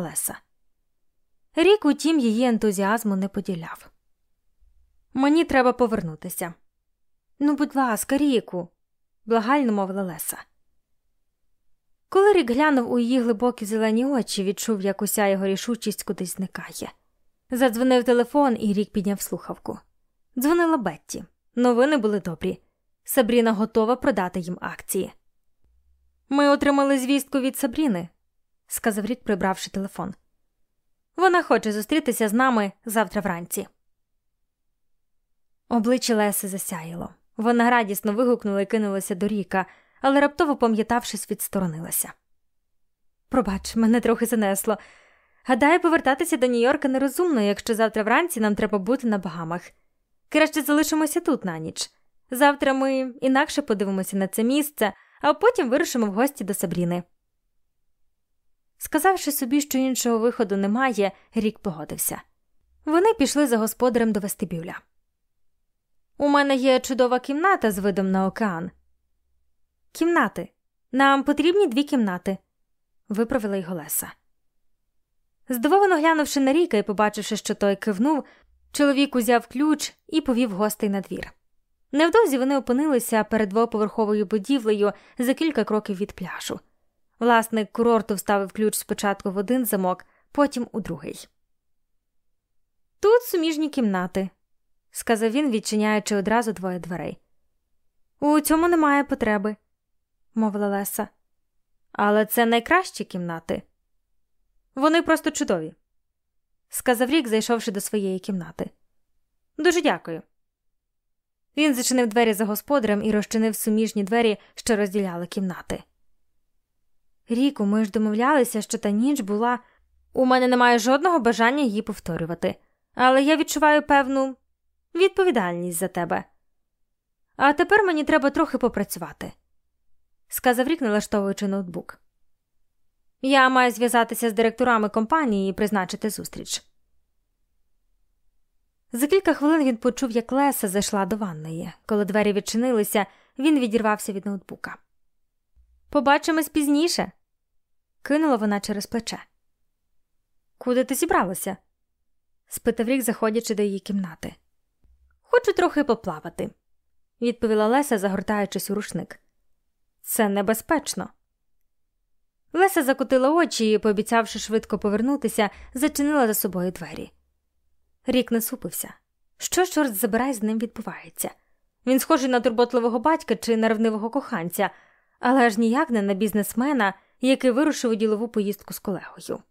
Леса. Рік, утім, її ентузіазму не поділяв. Мені треба повернутися. Ну, будь ласка, Ріку, благально мовила Леса. Коли Рік глянув у її глибокі зелені очі, відчув, як уся його рішучість кудись зникає. Задзвонив телефон, і Рік підняв слухавку. Дзвонила Бетті. Новини були добрі. Сабріна готова продати їм акції. Ми отримали звістку від Сабріни, сказав Рік, прибравши телефон. Вона хоче зустрітися з нами завтра вранці. Обличчя Леси засяяло. Вона радісно вигукнула і кинулася до Ріка, але раптово, пам'ятавшись, відсторонилася. Пробач, мене трохи занесло. Гадаю, повертатися до Нью-Йорка нерозумно, якщо завтра вранці нам треба бути на багамах. Краще залишимося тут на ніч. Завтра ми інакше подивимося на це місце, а потім вирушимо в гості до Сабріни. Сказавши собі, що іншого виходу немає, рік погодився. Вони пішли за господарем до вестибюля. У мене є чудова кімната з видом на океан. Кімнати. Нам потрібні дві кімнати, виправила його Леса. Здивовано глянувши на Ріка і побачивши, що той кивнув, чоловік узяв ключ і повів гостей на двір. Невдовзі вони опинилися перед двоповерховою будівлею за кілька кроків від пляжу. Власник курорту вставив ключ спочатку в один замок, потім у другий. Тут суміжні кімнати, сказав він, відчиняючи одразу двоє дверей. У цьому немає потреби, мовила Леса. Але це найкращі кімнати. Вони просто чудові, сказав Рік, зайшовши до своєї кімнати. Дуже дякую. Він зачинив двері за господарем і розчинив суміжні двері, що розділяли кімнати. Ріку, ми ж домовлялися, що та ніч була. У мене немає жодного бажання її повторювати, але я відчуваю певну відповідальність за тебе. А тепер мені треба трохи попрацювати, сказав Рік, налаштовуючи ноутбук. Я маю зв'язатися з директорами компанії і призначити зустріч. За кілька хвилин він почув, як Леса зайшла до ванної. Коли двері відчинилися, він відірвався від ноутбука. Побачимось пізніше, кинула вона через плече. Куди ти зібралася? спитав рік, заходячи до її кімнати. Хочу трохи поплавати, відповіла Леся, загортаючись у рушник. Це небезпечно. Леся закотила очі і, пообіцявши швидко повернутися, зачинила за собою двері. Рік насупився. Що, чорт забирай, з ним відбувається? Він схожий на турботливого батька чи нервнивого коханця, але аж ніяк не на бізнесмена, який вирушив у ділову поїздку з колегою.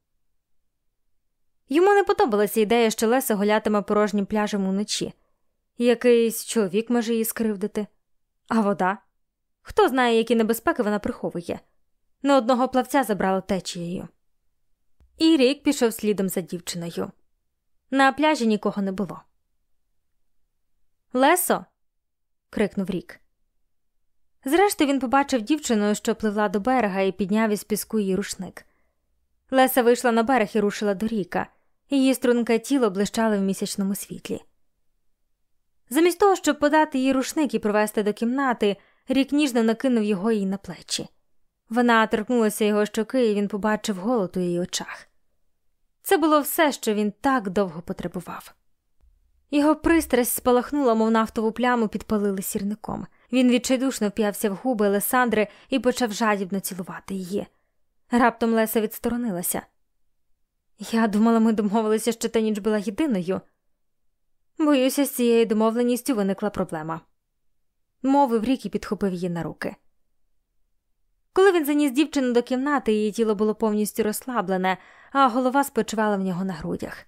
Йому не подобалася ідея, що Леса гулятиме порожнім пляжем уночі. Якийсь чоловік може її скривдити. А вода? Хто знає, які небезпеки вона приховує. Не одного плавця забрала течією. І рік пішов слідом за дівчиною. На пляжі нікого не було. Лесо. крикнув Рік. Зрештою, він побачив дівчину, що пливла до берега, і підняв із піску її рушник. Леса вийшла на берег і рушила до ріка, її струнке тіло блищало в місячному світлі. Замість того, щоб подати їй рушник і провести до кімнати, рік ніжно накинув його їй на плечі. Вона торкнулася його щоки, і він побачив голод у її очах. Це було все, що він так довго потребував. Його пристрасть спалахнула, мов нафтову пляму, підпалили сірником. Він відчайдушно вп'явся в губи Лесандри і почав жадібно цілувати її. Раптом Леса відсторонилася. Я думала, ми домовилися, що та ніч була єдиною. Боюся, з цією домовленістю виникла проблема. Мовив рік і підхопив її на руки. Коли він заніс дівчину до кімнати, її тіло було повністю розслаблене, а голова спочивала в нього на грудях.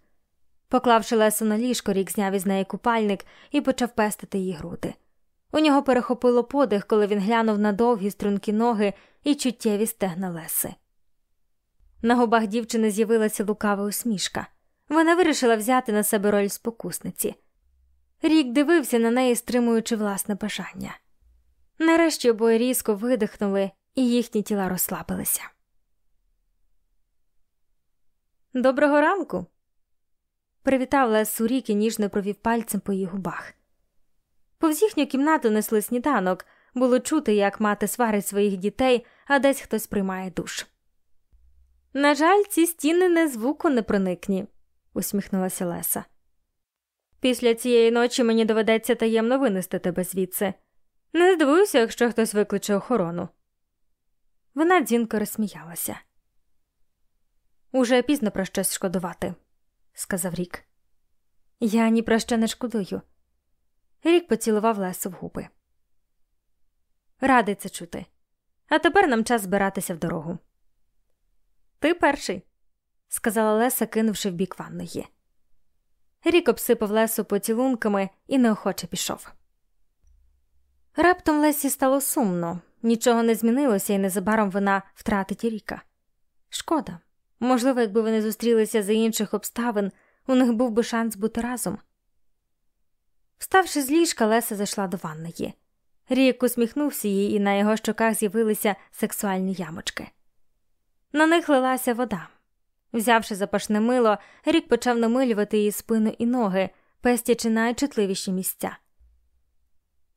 Поклавши лесу на ліжко, рік зняв із неї купальник і почав пестити її груди. У нього перехопило подих, коли він глянув на довгі стрункі ноги і чуттєві стегна леси. На губах дівчини з'явилася лукава усмішка. Вона вирішила взяти на себе роль спокусниці. Рік дивився на неї, стримуючи власне бажання. Нарешті обоє різко видихнули, і їхні тіла розслабилися. Доброго ранку. Привітав Лесу Рік і ніжно провів пальцем по її губах. Повз їхню кімнату несли сніданок, було чути, як мати сварить своїх дітей, а десь хтось приймає душ. На жаль, ці стіни не звуку не проникні, усміхнулася Леса. Після цієї ночі мені доведеться таємно винести тебе звідси. Не здивуюся, якщо хтось викличе охорону. Вона дзвінко розсміялася. Уже пізно про щось шкодувати, сказав Рік. Я ні про що не шкодую. Рік поцілував Лесу в губи. Радий це чути. А тепер нам час збиратися в дорогу. Ти перший, сказала Леса, кинувши в бік ванної. Рік обсипав Лесу поцілунками і неохоче пішов. Раптом Лесі стало сумно, нічого не змінилося, і незабаром вона втратить Ріка. Шкода. Можливо, якби вони зустрілися за інших обставин, у них був би шанс бути разом. Вставши з ліжка, Леса зайшла до ванної. Рік усміхнувся їй, і на його щоках з'явилися сексуальні ямочки. На них лилася вода. Взявши запашне мило, Рік почав намилювати її спину і ноги, пестячи найчутливіші місця.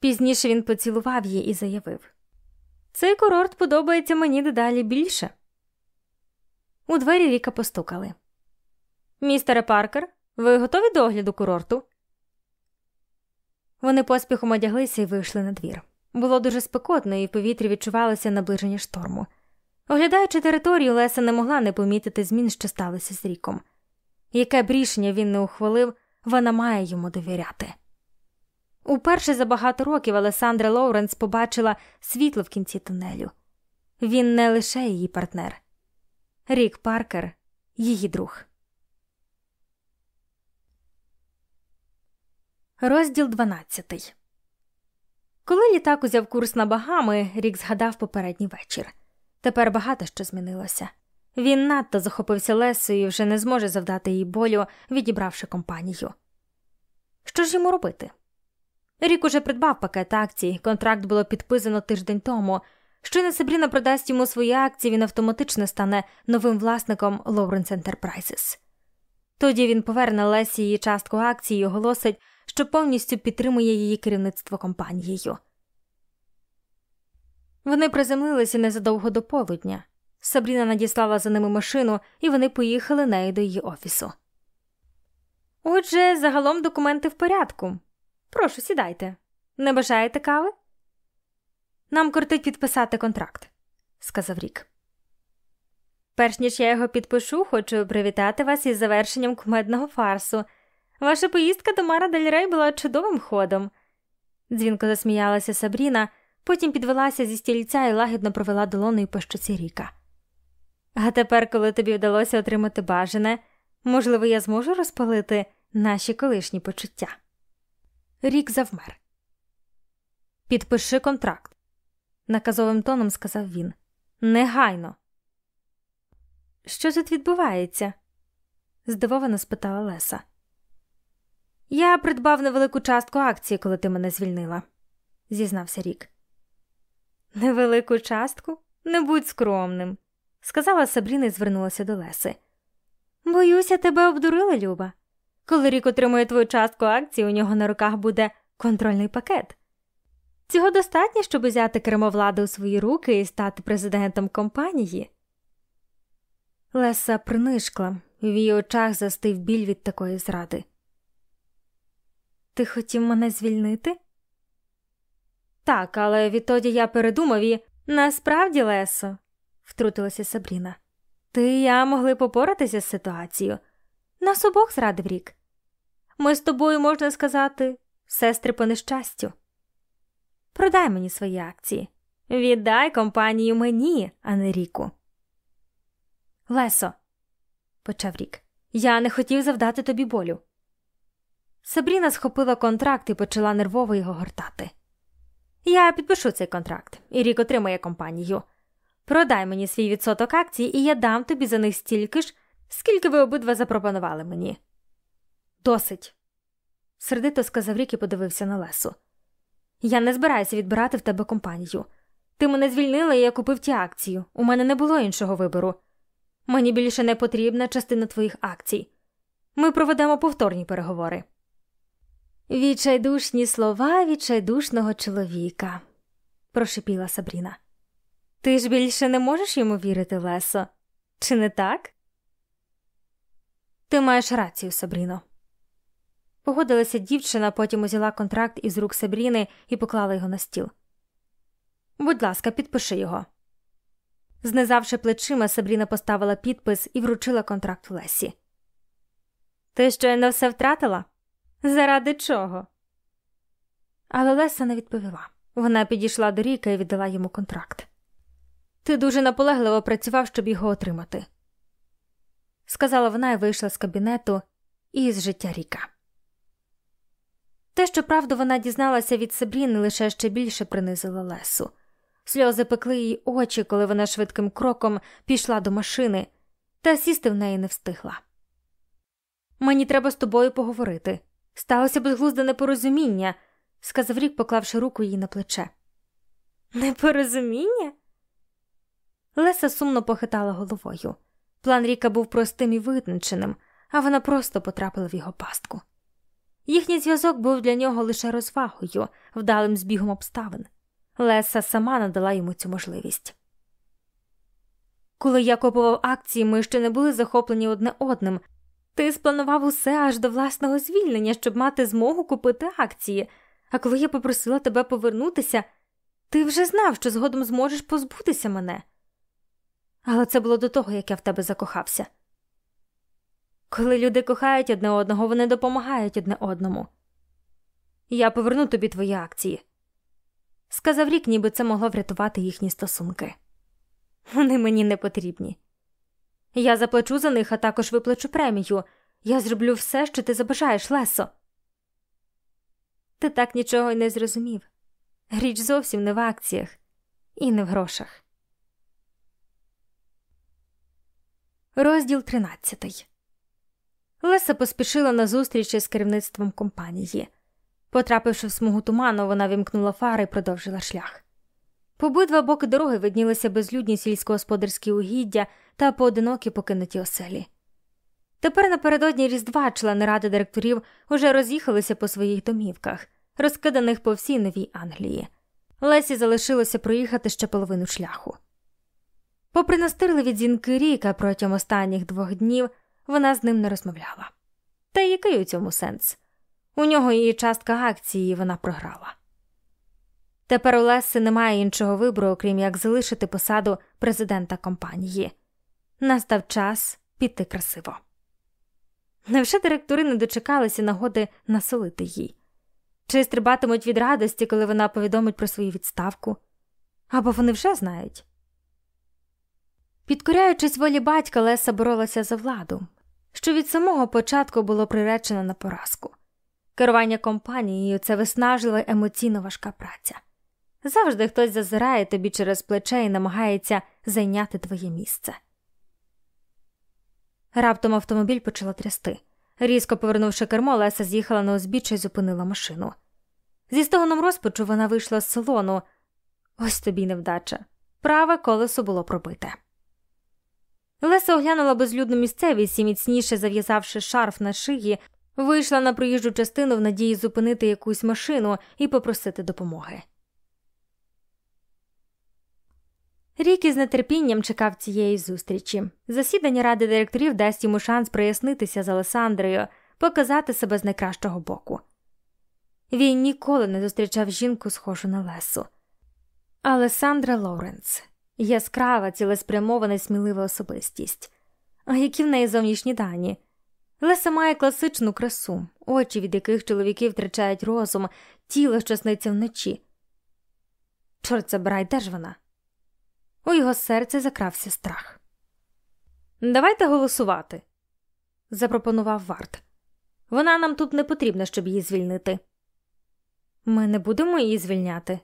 Пізніше він поцілував її і заявив Цей курорт подобається мені дедалі більше. У двері Ріка постукали. Містере Паркер, ви готові до огляду курорту? Вони поспіхом одяглися і вийшли на двір. Було дуже спекотно, і в повітрі відчувалося наближення шторму. Оглядаючи територію, Леса не могла не помітити змін, що сталося з ріком. Яке б рішення він не ухвалив, вона має йому довіряти. Уперше за багато років Алесандра Лоуренс побачила світло в кінці тунелю. Він не лише її партнер. Рік Паркер, її друг. Розділ 12 Коли літак узяв курс на багами, Рік згадав попередній вечір. Тепер багато що змінилося. Він надто захопився Лесою і вже не зможе завдати їй болю, відібравши компанію. Що ж йому робити? Рік уже придбав пакет акцій, контракт було підписано тиждень тому. Щойно Сабріна продасть йому свої акції, він автоматично стане новим власником Lawrence Enterprises. Тоді він поверне Лесі її частку акцій і оголосить, що повністю підтримує її керівництво компанією. Вони приземлилися незадовго до полудня. Сабріна надіслала за ними машину, і вони поїхали нею до її офісу. Отже, загалом документи в порядку. Прошу, сідайте. Не бажаєте кави? Нам кортить підписати контракт, сказав Рік. Перш ніж я його підпишу, хочу привітати вас із завершенням кумедного фарсу. Ваша поїздка до Мара Дель була чудовим ходом. Дзвінко засміялася Сабріна, потім підвелася зі стільця і лагідно провела долоною по щоці Ріка. А тепер, коли тобі вдалося отримати бажане, можливо, я зможу розпалити наші колишні почуття. Рік завмер. Підпиши контракт, наказовим тоном сказав він. Негайно. Що тут відбувається? здивовано спитала Леса. Я придбав невелику частку акції, коли ти мене звільнила, зізнався Рік. Невелику частку? Не будь скромним, сказала Сабріна і звернулася до Леси. Боюся, тебе обдурила, Люба. Коли рік отримує твою частку акцій, у нього на руках буде контрольний пакет. Цього достатньо, щоб взяти кермовладу у свої руки і стати президентом компанії. Леса принишкла, в її очах застив біль від такої зради. Ти хотів мене звільнити? Так, але відтоді я передумав і насправді, Лесо, втрутилася Сабріна. Ти і я могли попоратися з ситуацією. Нас обох зрадив рік. Ми з тобою, можна сказати, сестри по нещастю. Продай мені свої акції. Віддай компанію мені, а не ріку. Лесо, почав рік, я не хотів завдати тобі болю. Сабріна схопила контракт і почала нервово його гортати. Я підпишу цей контракт, і рік отримає компанію. Продай мені свій відсоток акцій, і я дам тобі за них стільки ж, скільки ви обидва запропонували мені. Досить, сердито сказав рік і подивився на Лесу. Я не збираюся відбирати в тебе компанію. Ти мене звільнила, і я купив ті акції. У мене не було іншого вибору. Мені більше не потрібна частина твоїх акцій. Ми проведемо повторні переговори. Відчайдушні слова відчайдушного чоловіка, прошепіла Сабріна. Ти ж більше не можеш йому вірити, Лесо? Чи не так? Ти маєш рацію, Сабріно. Погодилася дівчина, потім узяла контракт із рук Сабріни і поклала його на стіл. Будь ласка, підпиши його. Знизавши плечима, Сабріна поставила підпис і вручила контракт Лесі. Ти щойно все втратила? Заради чого? Але Леса не відповіла. Вона підійшла до Ріка і віддала йому контракт. Ти дуже наполегливо працював, щоб його отримати, сказала вона і вийшла з кабінету і з життя Ріка. Те, що правду вона дізналася від Сабріни, лише ще більше принизила Лесу. Сльози пекли їй очі, коли вона швидким кроком пішла до машини, та сісти в неї не встигла. Мені треба з тобою поговорити. Сталося безглузде непорозуміння, сказав Рік, поклавши руку їй на плече. Непорозуміння? Леса сумно похитала головою. План Ріка був простим і визначеним, а вона просто потрапила в його пастку. Їхній зв'язок був для нього лише розвагою, вдалим збігом обставин. Леса сама надала йому цю можливість. Коли я купував акції, ми ще не були захоплені одне одним. Ти спланував усе аж до власного звільнення, щоб мати змогу купити акції, а коли я попросила тебе повернутися, ти вже знав, що згодом зможеш позбутися мене. Але це було до того, як я в тебе закохався. Коли люди кохають одне одного, вони допомагають одне одному. Я поверну тобі твої акції. Сказав рік, ніби це могло врятувати їхні стосунки. Вони мені не потрібні. Я заплачу за них, а також виплачу премію. Я зроблю все, що ти забажаєш, Лесо. Ти так нічого й не зрозумів. Річ зовсім не в акціях і не в грошах. Розділ 13 Леса поспішила на зустріч із керівництвом компанії. Потрапивши в смугу туману, вона вімкнула фари і продовжила шлях. По обидва боки дороги виднілися безлюдні сільськогосподарські угіддя та поодинокі покинуті оселі. Тепер напередодні Різдва члени ради директорів уже роз'їхалися по своїх домівках, розкиданих по всій новій Англії. Лесі залишилося проїхати ще половину шляху. Попри настирливі дзвінки Ріка протягом останніх двох днів вона з ним не розмовляла. Та який у цьому сенс? У нього її частка акції, вона програла. Тепер у Леси немає іншого вибору, окрім як залишити посаду президента компанії. Настав час піти красиво. Невже директори не дочекалися нагоди насолити їй? Чи стрибатимуть від радості, коли вона повідомить про свою відставку? Або вони вже знають? Підкоряючись волі батька, Леса боролася за владу, що від самого початку було приречено на поразку. Керування компанією це виснажлива емоційно важка праця. Завжди хтось зазирає тобі через плече і намагається зайняти твоє місце. Раптом автомобіль почала трясти. Різко повернувши кермо, Леса з'їхала на узбіччя і зупинила машину. Зі стогоном розпачу вона вийшла з салону. Ось тобі невдача. Праве колесо було пробите. Леса оглянула безлюдну місцевість і, міцніше зав'язавши шарф на шиї, вийшла на проїжджу частину в надії зупинити якусь машину і попросити допомоги. Рік із нетерпінням чекав цієї зустрічі. Засідання ради директорів дасть йому шанс прояснитися з Алесандрою, показати себе з найкращого боку. Він ніколи не зустрічав жінку, схожу на Лесу. Алесандра Лоуренс яскрава, цілеспрямована, смілива особистість. А які в неї зовнішні дані? Леса має класичну красу, очі, від яких чоловіки втрачають розум, тіло, що сниться вночі. Чорт забирай, де ж вона? У його серце закрався страх. Давайте голосувати, запропонував Варт. Вона нам тут не потрібна, щоб її звільнити. Ми не будемо її звільняти,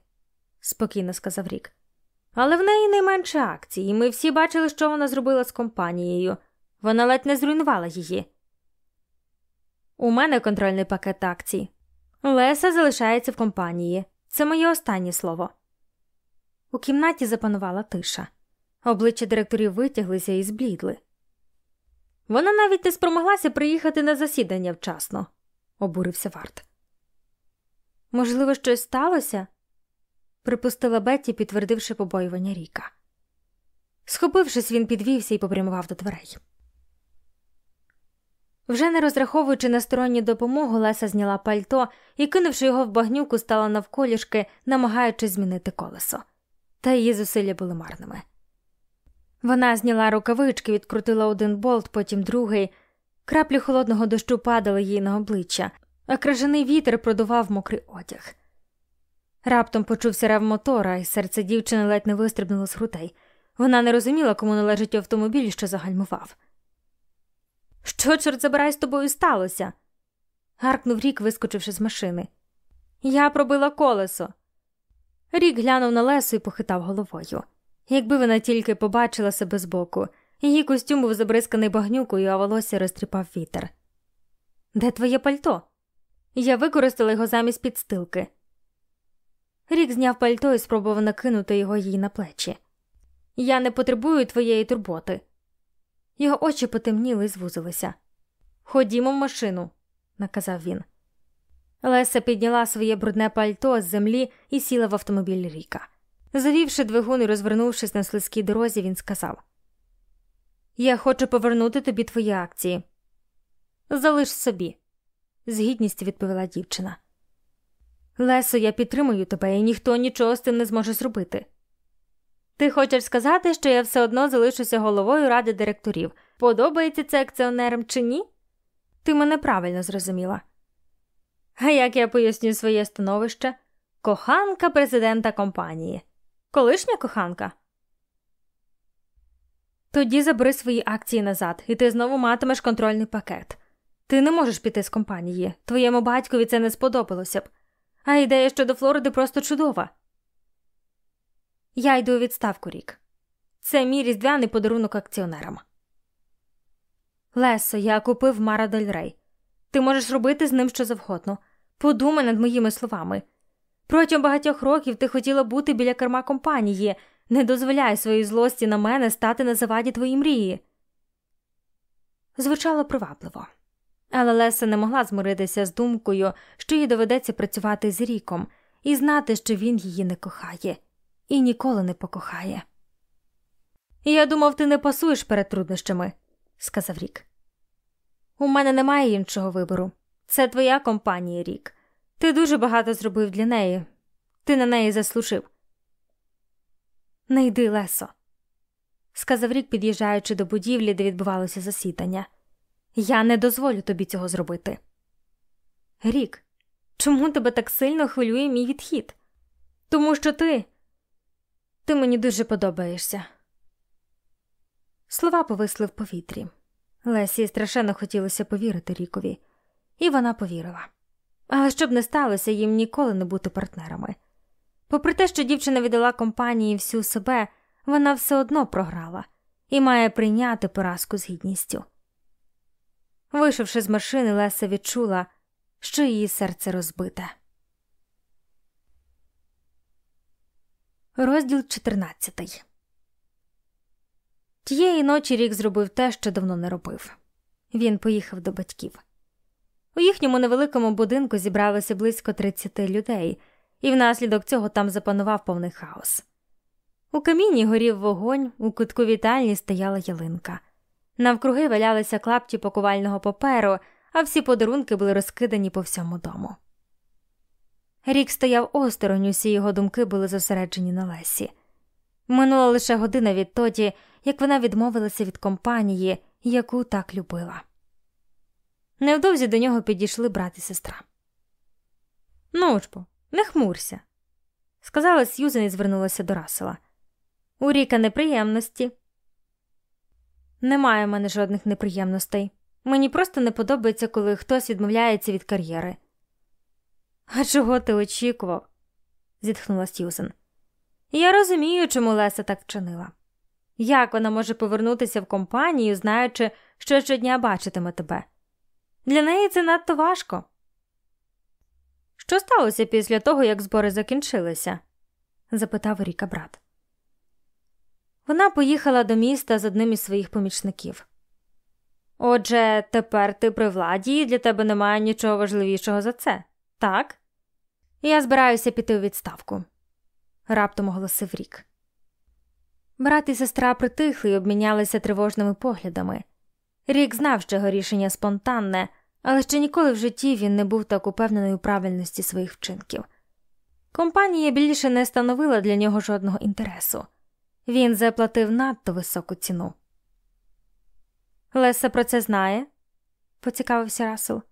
спокійно сказав Рік. Але в неї найменше акцій, і ми всі бачили, що вона зробила з компанією. Вона ледь не зруйнувала її. У мене контрольний пакет акцій. Леса залишається в компанії. Це моє останнє слово. У кімнаті запанувала тиша. Обличчя директорів витяглися і зблідли. Вона навіть не спромоглася приїхати на засідання вчасно, обурився Варт. Можливо, щось сталося? припустила Бетті, підтвердивши побоювання Ріка. Схопившись, він підвівся і попрямував до дверей. Вже не розраховуючи на сторонню допомогу, Леса зняла пальто і, кинувши його в багнюку, стала навколішки, намагаючись змінити колесо. Та її зусилля були марними. Вона зняла рукавички, відкрутила один болт, потім другий. Краплі холодного дощу падали їй на обличчя, а крижаний вітер продував мокрий одяг. Раптом почувся рев мотора, і серце дівчини ледь не вистрибнуло з грудей. Вона не розуміла, кому належить автомобіль, що загальмував. Що, чорт забирай, з тобою сталося? гаркнув Рік, вискочивши з машини. Я пробила колесо. Рік глянув на лесу і похитав головою. Якби вона тільки побачила себе збоку, її костюм був забризканий багнюкою, а волосся розтріпав вітер. Де твоє пальто? Я використала його замість підстилки. Рік зняв пальто і спробував накинути його їй на плечі. Я не потребую твоєї турботи. Його очі потемніли і звузилися. Ходімо в машину, наказав він. Леся підняла своє брудне пальто з землі і сіла в автомобіль Ріка. Завівши двигун і розвернувшись на слизькій дорозі, він сказав: Я хочу повернути тобі твої акції. Залиш собі, з гідністю відповіла дівчина. Лесо, я підтримую тебе, і ніхто нічого з цим не зможе зробити. Ти хочеш сказати, що я все одно залишуся головою ради директорів. Подобається це акціонерам чи ні? Ти мене правильно зрозуміла. А як я поясню своє становище? Коханка президента компанії. Колишня коханка. Тоді забери свої акції назад, і ти знову матимеш контрольний пакет. Ти не можеш піти з компанії. Твоєму батькові це не сподобалося б. А ідея щодо Флориди просто чудова. Я йду у відставку рік. Це мій різдвяний подарунок акціонерам. Лесо, я купив Мара Дель Рей. Ти можеш робити з ним що завгодно. Подумай над моїми словами. Протягом багатьох років ти хотіла бути біля керма компанії. Не дозволяй своїй злості на мене стати на заваді твоїй мрії. Звучало привабливо, але Леса не могла змиритися з думкою, що їй доведеться працювати з ріком і знати, що він її не кохає і ніколи не покохає. Я думав, ти не пасуєш перед труднощами, сказав Рік. У мене немає іншого вибору. Це твоя компанія, Рік. Ти дуже багато зробив для неї, ти на неї заслужив. Не йди, Лесо, сказав Рік, під'їжджаючи до будівлі, де відбувалося засідання. Я не дозволю тобі цього зробити. Рік, чому тебе так сильно хвилює мій відхід? Тому що ти ти мені дуже подобаєшся. Слова повисли в повітрі. Лесі страшенно хотілося повірити Рікові, і вона повірила. Але щоб не сталося, їм ніколи не бути партнерами. Попри те, що дівчина віддала компанії всю себе, вона все одно програла і має прийняти поразку з гідністю. Вийшовши з машини, Леся відчула, що її серце розбите. Розділ 14 Тієї ночі рік зробив те, що давно не робив. Він поїхав до батьків. У їхньому невеликому будинку зібралося близько 30 людей, і внаслідок цього там запанував повний хаос. У каміні горів вогонь, у кутку вітальні стояла ялинка. Навкруги валялися клапті пакувального паперу, а всі подарунки були розкидані по всьому дому. Рік стояв осторонь, усі його думки були зосереджені на Лесі. Минула лише година відтоді, як вона відмовилася від компанії, яку так любила. Невдовзі до нього підійшли брат і сестра. Ну ж бо, не хмурся, сказала Сьюзен і звернулася до Расела. У Ріка неприємності. Немає в мене жодних неприємностей. Мені просто не подобається, коли хтось відмовляється від кар'єри. А чого ти очікував? зітхнула Сьюзен. Я розумію, чому Леся так вчинила. Як вона може повернутися в компанію, знаючи, що щодня бачитиме тебе? Для неї це надто важко. Що сталося після того, як збори закінчилися? запитав Ріка брат. Вона поїхала до міста з одним із своїх помічників. Отже, тепер ти при владі і для тебе немає нічого важливішого за це, так? Я збираюся піти у відставку, раптом оголосив Рік. Брат і сестра притихли й обмінялися тривожними поглядами. Рік знав, що його рішення спонтанне, але ще ніколи в житті він не був так упевнений у правильності своїх вчинків. Компанія більше не становила для нього жодного інтересу він заплатив надто високу ціну. Леса про це знає? поцікавився Расел.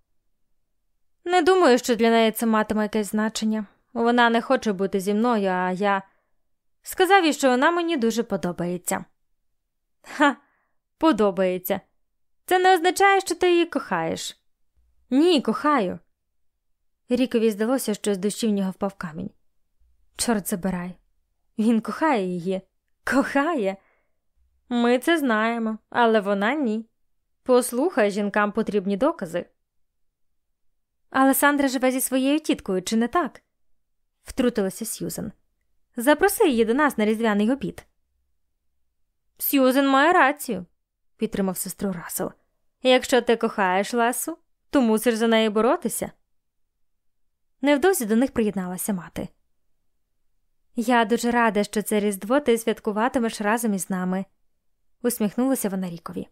Не думаю, що для неї це матиме якесь значення. Вона не хоче бути зі мною, а я сказав їй, що вона мені дуже подобається. Ха, подобається. Це не означає, що ти її кохаєш. Ні, кохаю. Рікові здалося, що з душі в нього впав камінь. Чорт забирай. Він кохає її, кохає. Ми це знаємо, але вона ні. Послухай, жінкам потрібні докази. Але Сандра живе зі своєю тіткою, чи не так? Втрутилася Сьюзен. Запроси її до нас на різдвяний обід. Сьюзен має рацію, підтримав сестру Расел. Якщо ти кохаєш Лесу, то мусиш за неї боротися. Невдовзі до них приєдналася мати. Я дуже рада, що це Різдво ти святкуватимеш разом із нами, усміхнулася вона Рікові.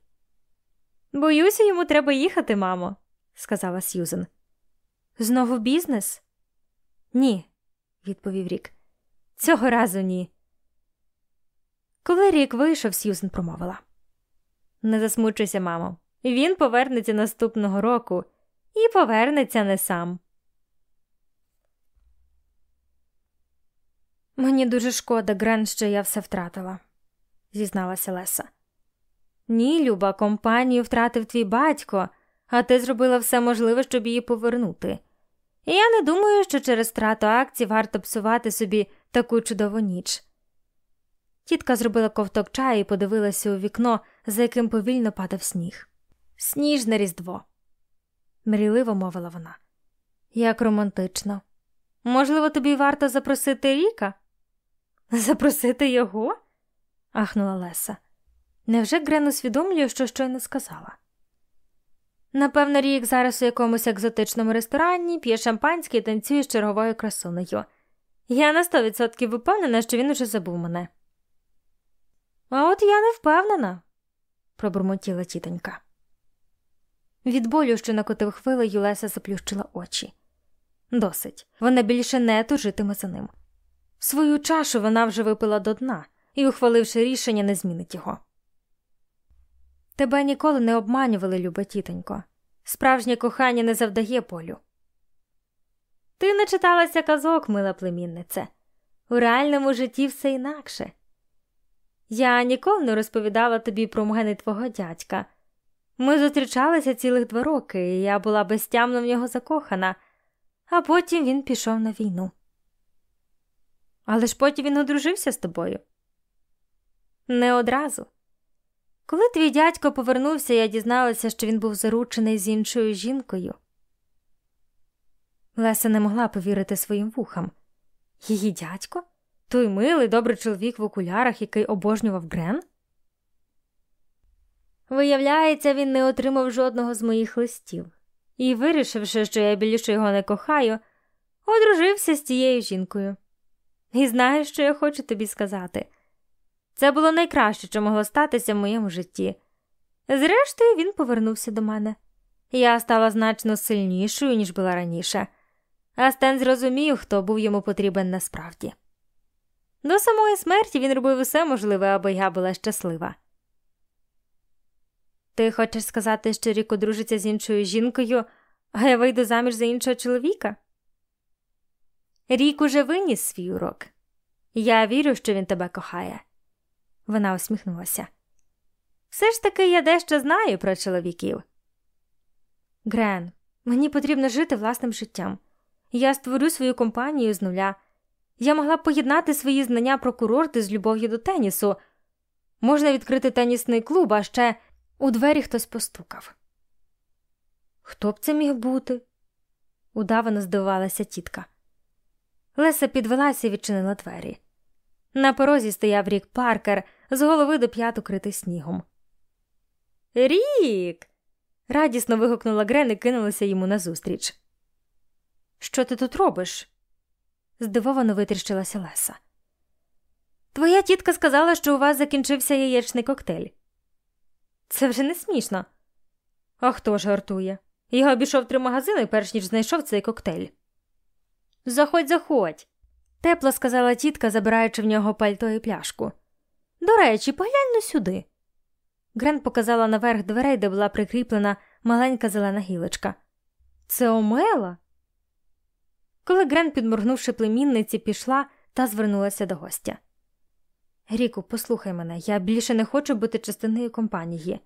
Боюся, йому треба їхати, мамо, сказала Сьюзен. Знову бізнес? Ні, відповів Рік. Цього разу ні. Коли Рік вийшов, Сьюзен промовила. Не засмучуйся, мамо. Він повернеться наступного року і повернеться не сам. Мені дуже шкода, Грен, що я все втратила, зізналася Леса. Ні, Люба, компанію втратив твій батько, а ти зробила все можливе, щоб її повернути. І я не думаю, що через втрату акцій варто псувати собі таку чудову ніч. Тітка зробила ковток чаю і подивилася у вікно, за яким повільно падав сніг. Сніжне різдво, мрійливо мовила вона. Як романтично. Можливо, тобі варто запросити Ріка? Запросити його? ахнула Леса. Невже Грен усвідомлює, що щойно сказала? Напевно, рік зараз у якомусь екзотичному ресторані п'є шампанське і танцює з черговою красунею. Я на сто відсотків впевнена, що він уже забув мене. А от я не впевнена, пробурмотіла тітонька. Від болю, що накотив хвилею, Леса заплющила очі. Досить, вона більше не тужитиме за ним. Свою чашу вона вже випила до дна і, ухваливши рішення, не змінить його. Тебе ніколи не обманювали, люба тітонько. Справжнє кохання не завдає полю. Ти не читалася казок, мила племіннице. У реальному житті все інакше. Я ніколи не розповідала тобі про мгени твого дядька. Ми зустрічалися цілих два роки, і я була безтямно в нього закохана, а потім він пішов на війну. Але ж потім він одружився з тобою. Не одразу. Коли твій дядько повернувся, я дізналася, що він був заручений з іншою жінкою. Леся не могла повірити своїм вухам. Її дядько? Той милий добрий чоловік в окулярах, який обожнював Грен? Виявляється, він не отримав жодного з моїх листів і, вирішивши, що я більше його не кохаю, одружився з тією жінкою. І знаєш, що я хочу тобі сказати? Це було найкраще, що могло статися в моєму житті. Зрештою, він повернувся до мене. Я стала значно сильнішою, ніж була раніше, а Стен зрозумів, хто був йому потрібен насправді. До самої смерті він робив усе можливе, аби я була щаслива. Ти хочеш сказати, що Рік одружиться з іншою жінкою, а я вийду заміж за іншого чоловіка? Рік уже виніс свій урок. Я вірю, що він тебе кохає. Вона усміхнулася. Все ж таки я дещо знаю про чоловіків. Грен, мені потрібно жити власним життям. Я створю свою компанію з нуля. Я могла б поєднати свої знання про курорти з любов'ю до тенісу. Можна відкрити тенісний клуб, а ще у двері хтось постукав. Хто б це міг бути? удавано здивувалася тітка. Леса підвелася і відчинила двері. На порозі стояв рік Паркер, з голови до п'ят укритий снігом. Рік. радісно вигукнула Грен і кинулася йому назустріч. Що ти тут робиш? здивовано витріщилася Леса. Твоя тітка сказала, що у вас закінчився яєчний коктейль. Це вже не смішно. А хто ж гартує? Я обійшов три магазини, перш ніж знайшов цей коктейль. Заходь, заходь, тепло сказала тітка, забираючи в нього пальто і пляшку. До речі, поглянь на сюди. Грен показала наверх дверей, де була прикріплена маленька зелена гілочка. Це омела. Коли Грен, підморгнувши племінниці, пішла та звернулася до гостя. Ріку, послухай мене, я більше не хочу бути частиною компанії.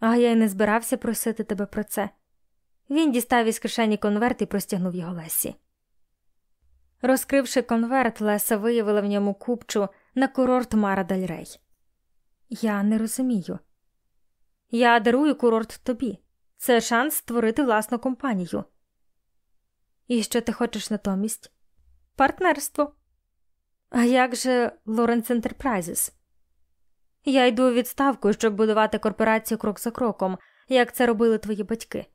А я й не збирався просити тебе про це. Він дістав із кишені конверт і простягнув його Лесі. Розкривши конверт, Леса виявила в ньому купчу на курорт Мара Дель Рей. Я не розумію. Я дарую курорт тобі. Це шанс створити власну компанію. І що ти хочеш натомість? Партнерство. А як же Лоренс Enterprises? Я йду у відставку, щоб будувати корпорацію крок за кроком, як це робили твої батьки.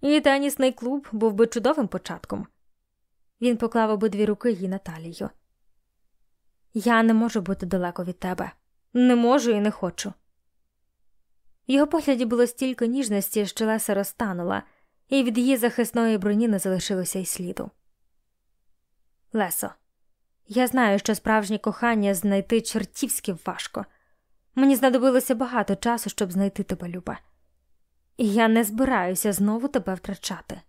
І тенісний клуб був би чудовим початком. Він поклав обидві руки їй на талію. Я не можу бути далеко від тебе. Не можу і не хочу. В його погляді було стільки ніжності, що Леса розтанула, і від її захисної броні не залишилося й сліду. Лесо, я знаю, що справжнє кохання знайти чортівськи важко. Мені знадобилося багато часу, щоб знайти тебе, Люба. І я не збираюся знову тебе втрачати.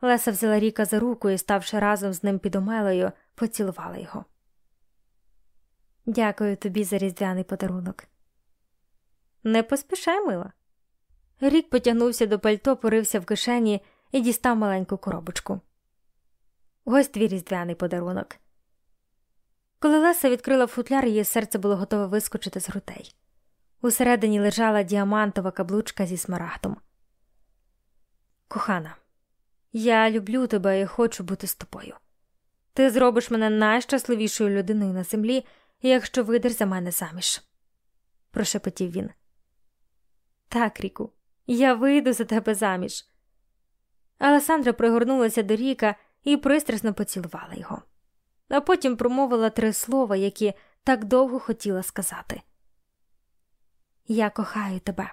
Леса взяла Ріка за руку і, ставши разом з ним під омелею, поцілувала його. Дякую тобі за різдвяний подарунок. Не поспішай, мила. Рік потягнувся до пальто, порився в кишені і дістав маленьку коробочку. Ось твій різдвяний подарунок. Коли Леса відкрила футляр, її серце було готове вискочити з грудей. Усередині лежала діамантова каблучка зі смарагдом. Кохана, я люблю тебе і хочу бути з тобою. Ти зробиш мене найщасливішою людиною на землі, якщо вийдеш за мене заміж, прошепотів він. Так, Ріку, я вийду за тебе заміж. Алесандра пригорнулася до Ріка і пристрасно поцілувала його, а потім промовила три слова, які так довго хотіла сказати. Я кохаю тебе.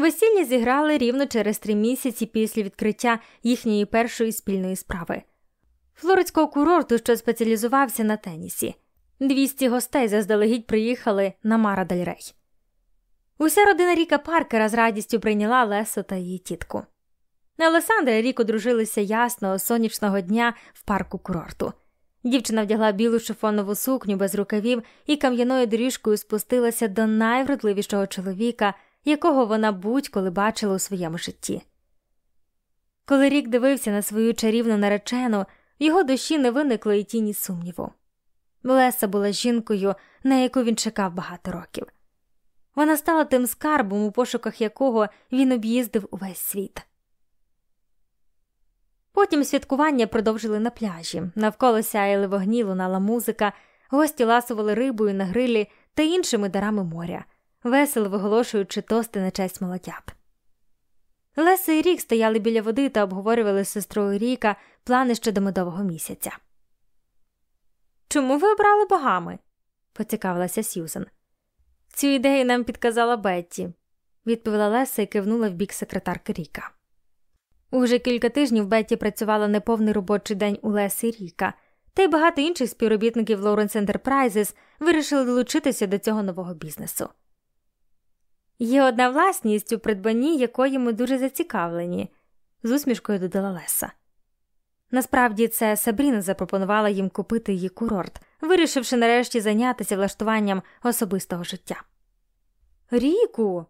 Весілля зіграли рівно через три місяці після відкриття їхньої першої спільної справи флоридського курорту, що спеціалізувався на тенісі. 200 гостей заздалегідь приїхали на Мара Дель Рей. Уся родина Ріка Паркера з радістю прийняла Лесо та її тітку. Алесандра і Рік одружилися ясного сонячного дня в парку курорту. Дівчина вдягла білу шифонову сукню без рукавів і кам'яною доріжкою спустилася до найвродливішого чоловіка, якого вона будь-коли бачила у своєму житті. Коли Рік дивився на свою чарівну наречену, в його душі не виникло і тіні сумніву. Леса була жінкою, на яку він чекав багато років. Вона стала тим скарбом, у пошуках якого він об'їздив увесь світ. Потім святкування продовжили на пляжі, навколо сяяли вогні, лунала музика, гості ласували рибою на грилі та іншими дарами моря, весело виголошуючи тости на честь молодят. Леса і Рік стояли біля води та обговорювали з сестрою Ріка плани щодо медового місяця. Чому ви обрали богами? поцікавилася Сьюзен. Цю ідею нам підказала Бетті, відповіла Леса і кивнула в бік секретарки Ріка. Уже кілька тижнів Бетті працювала неповний робочий день у Лесі Ріка, та й багато інших співробітників Lawrence Enterprises вирішили долучитися до цього нового бізнесу. Є одна власність, у придбанні якої ми дуже зацікавлені, з усмішкою додала Леса. Насправді це Сабріна запропонувала їм купити її курорт, вирішивши нарешті зайнятися влаштуванням особистого життя. Ріку.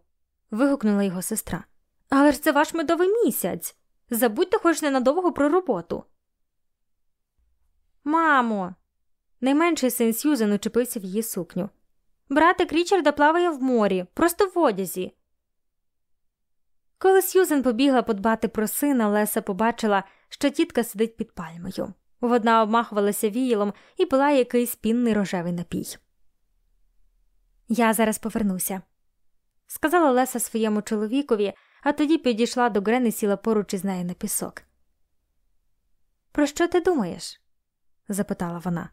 вигукнула його сестра. Але ж це ваш медовий місяць. Забудьте хоч ненадовго про роботу. Мамо. Найменший син Сьюзен учепився в її сукню. Братик Річарда плаває в морі, просто в одязі. Коли Сьюзен побігла подбати про сина, Леса побачила, що тітка сидить під пальмою. Вона обмахувалася віялом і пила якийсь пінний рожевий напій. Я зараз повернуся, сказала Леса своєму чоловікові, а тоді підійшла до Грен і сіла поруч із нею на пісок. Про що ти думаєш? запитала вона.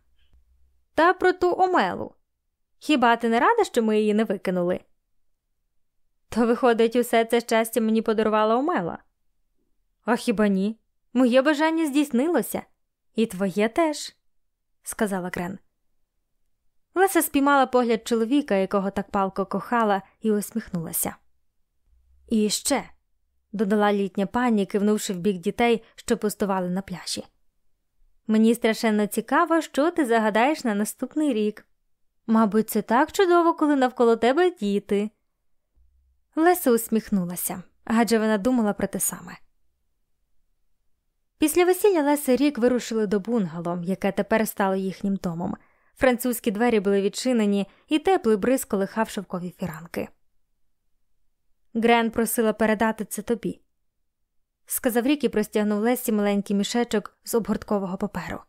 Та про ту омелу. Хіба ти не рада, що ми її не викинули? То, виходить, усе це щастя мені подарувала омела. А хіба ні? Моє бажання здійснилося, і твоє теж, сказала Крен. Леся спіймала погляд чоловіка, якого так палко кохала, і усміхнулася. І ще, додала літня пані, кивнувши в бік дітей, що пустували на пляжі. Мені страшенно цікаво, що ти загадаєш на наступний рік. Мабуть, це так чудово, коли навколо тебе діти. Леся усміхнулася, адже вона думала про те саме. Після весілля Леся рік вирушили до бунгало, яке тепер стало їхнім домом. Французькі двері були відчинені, і теплий бриз колихав шовкові фіранки. Грен просила передати це тобі, сказав рік і простягнув Лесі маленький мішечок з обгорткового паперу.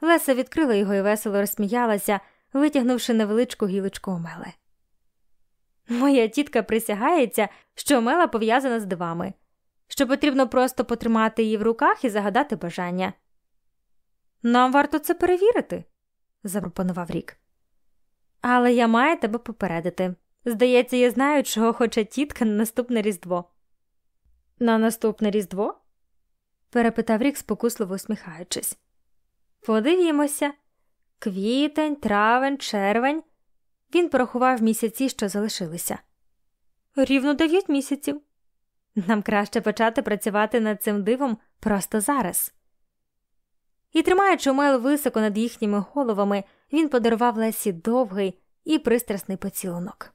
Леся відкрила його і весело розсміялася, витягнувши невеличку гілочку омели. Моя тітка присягається, що омела пов'язана з дивами, що потрібно просто потримати її в руках і загадати бажання. Нам варто це перевірити, запропонував рік. Але я маю тебе попередити. Здається, я знаю, чого хоче тітка на наступне різдво. На наступне різдво? перепитав рік, спокусливо усміхаючись. Подивімося квітень, травень, червень. Він порахував місяці, що залишилися. Рівно дев'ять місяців. Нам краще почати працювати над цим дивом просто зараз. І, тримаючи мел високо над їхніми головами, він подарував Лесі довгий і пристрасний поцілунок.